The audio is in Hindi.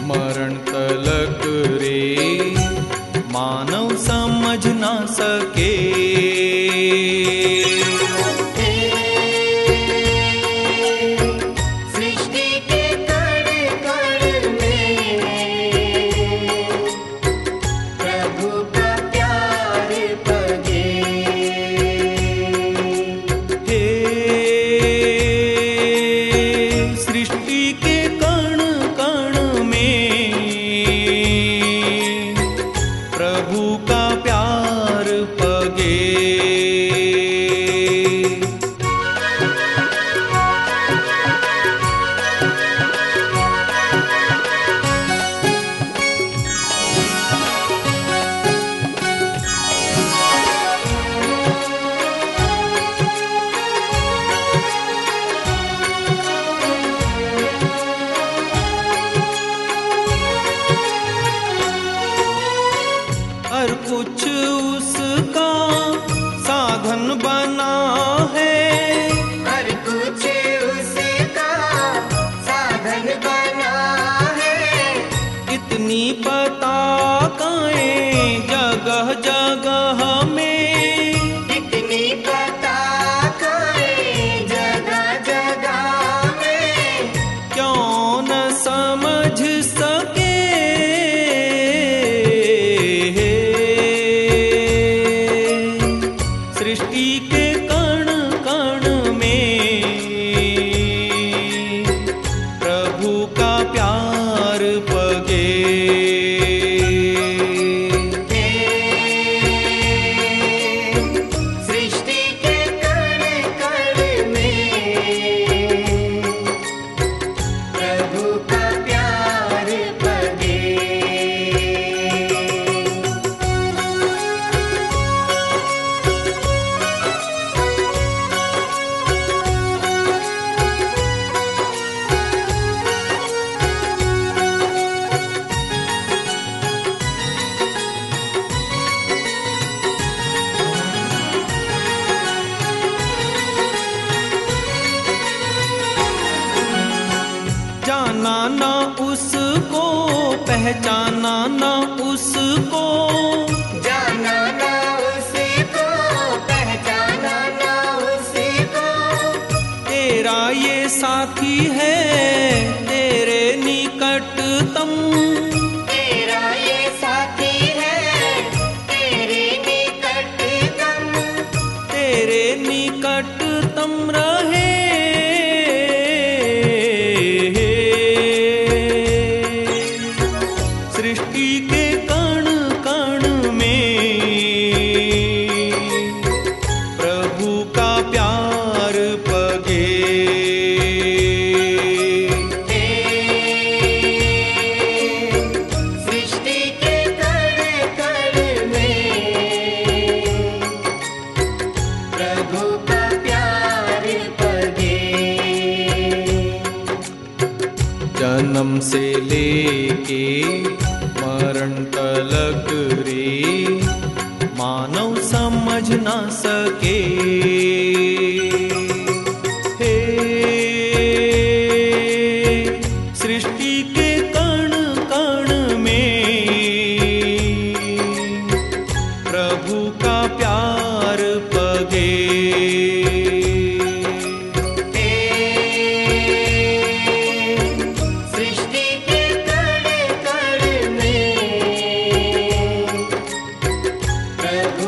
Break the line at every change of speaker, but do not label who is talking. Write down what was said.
मरण तलक रे मानव समझ ना सके। E. पहचाना ना उसको।
जाना ना उसी को पहचाना ना उसी को
तेरा ये साथी है तेरे निकटतम
तेरा ये साथी है तेरे निकटतम
तेरे निकटतम रहे। के कण में। प्रभु का प्यार पगे।
सृष्टि कण कण में। प्रभु का
जन्म से लेके झलक रे मानव समझ ना सके। हे सृष्टि के कण कण
Amen.